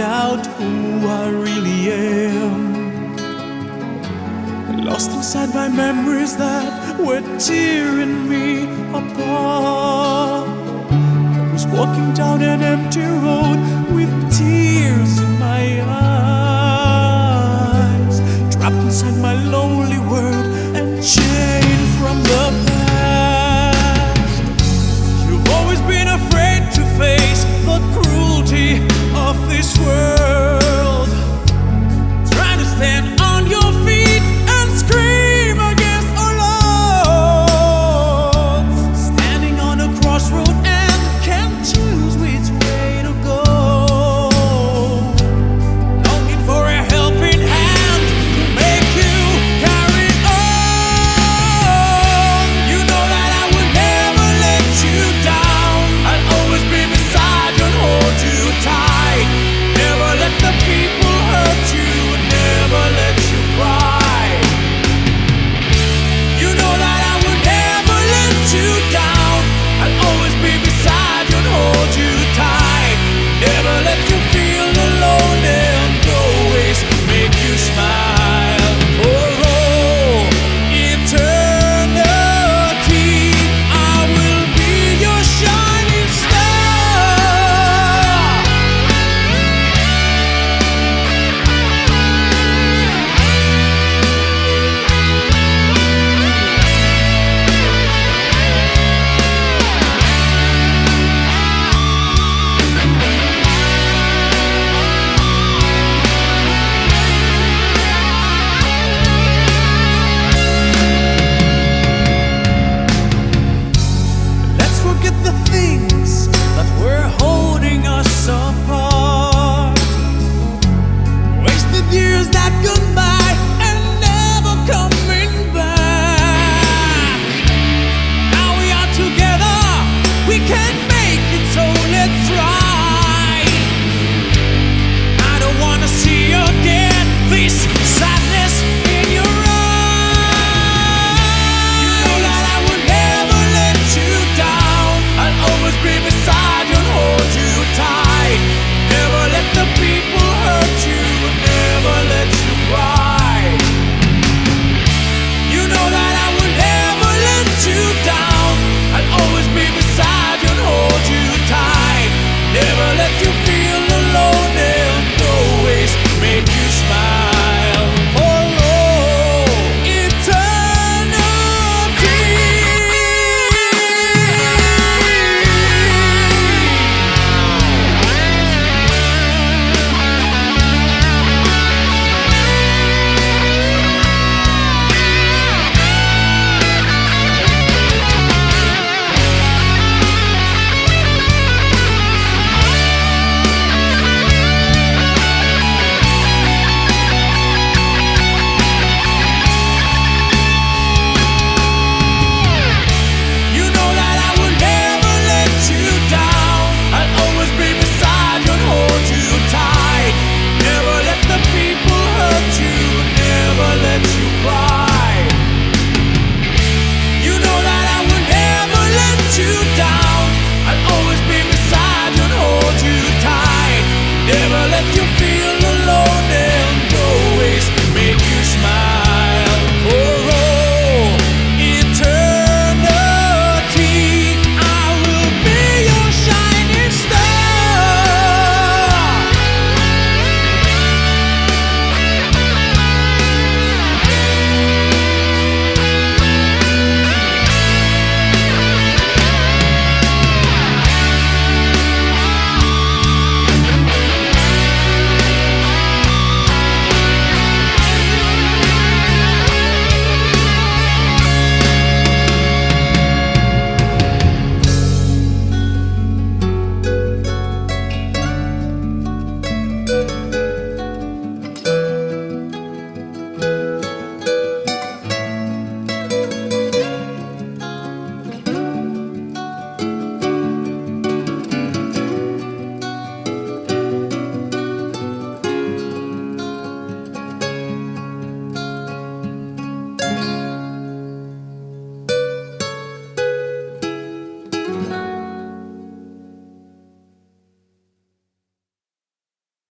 out who I really am. Lost inside my memories that were tearing me apart. I was walking down an empty road with tears in my eyes, trapped inside my lonely